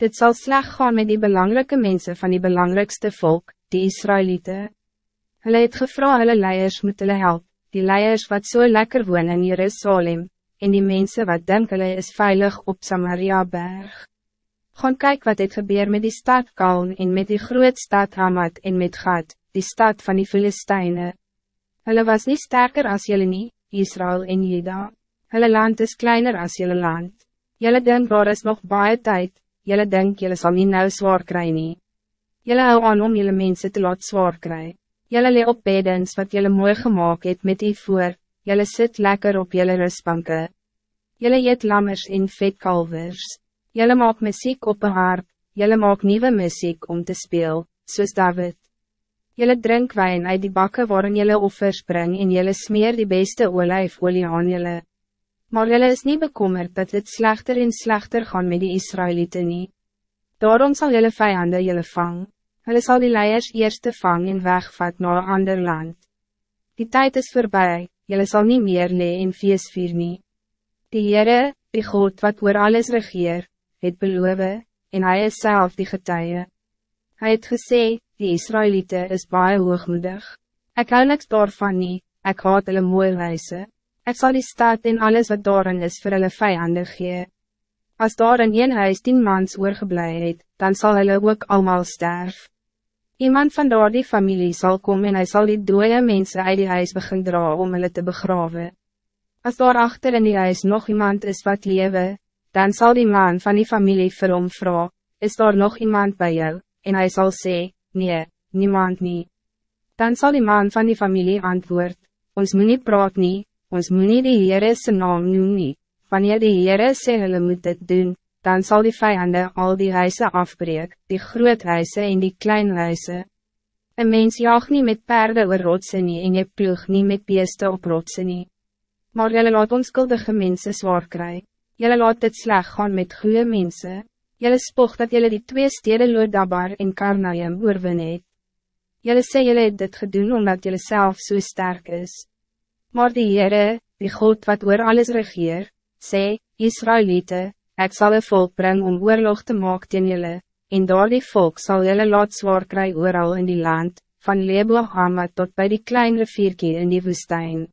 Dit zal slecht gaan met die belangrijke mensen van die belangrijkste volk, die Israëlieten. Hulle het gevra hulle leiers moet hulle help, die leiers wat zo so lekker woon in Jerusalem, en die mensen wat denk hulle is veilig op Samaria berg. Gaan kyk wat het gebeur met die stad Kaln en met die groot stad Hamad en met Gad, die stad van die Filisteine. Hulle was niet sterker als jullie niet, Israël en Juda. Hulle land is kleiner als jullie land. Jullie denk daar is nog baie tijd, jullie denk jullie zal niet nou zwaar krijgen. nie. Jullie hou aan om jullie mensen te laat zwaar krijgen. Jullie lee op bedens wat jullie mooi gemaakt het met die voer, jullie zit lekker op jullie rustbanken. Jullie eet lammers in vetkalvers. Jullie maak muziek op een harp, jullie maak nieuwe muziek om te spelen, zoals David. Jullie drink wijn uit die bakken waarin jullie offers brengen en jullie smeer die beste olijfolie aan jullie. Maar jullie is niet bekommerd dat het slechter en slechter gaan met die Israëlieten niet. Daarom zal jullie vijanden jullie vang. Hulle zal die leiers eerste vang en wegvat naar een ander land. Die tijd is voorbij, jullie zal niet meer lee en feest vier nie. Die Heere, die God wat oor alles regeer, het beloof, en hij is zelf die getuie. Hij het gesê, die Israëlieten is baie hoogmoedig. Ek hou niks daarvan nie, ek haat hulle mooi wijze. Ek sal die stad en alles wat daarin is vir hulle vijanden gee. As daar in een huis tien mans oorgeblij het, dan zal hulle ook allemaal sterf. Iemand van daar die familie zal komen en hij zal die dode mensen uit die huis begin dra om hulle te begraven. Als daar achter in die huis nog iemand is wat lewe, dan zal die man van die familie vir hom vra, is daar nog iemand bij jou, en hij zal zeggen, nee, niemand niet. Dan zal die man van die familie antwoord, ons moet niet praat nie, ons moet nie die Heere sy naam noem nie, wanneer die Heere sê hulle moet dit doen, dan zal die vijanden al die huizen afbreek, die groot huizen en die klein huizen. Een mens jaag niet met paarden oor rotse nie en je ploeg niet met beeste op rotse nie. Maar jylle laat onskuldige mense zwaar kry, jylle laat dit sleg gaan met goede mensen. Jelle spog dat jullie die twee steden Lodabar en Karnaim oorwin het. Jelle sê jelle het dit gedoen omdat jelle zelf zo so sterk is. Maar die Heere, die God wat oor alles regeer, sê, Israëlieten, ik zal een volk brengen om oorlog te maken teen jelle, en door die volk zal jelle laat zwaar kry ooral in die land, van Lebo Hamad tot bij die kleine rivierkie in die woestijn.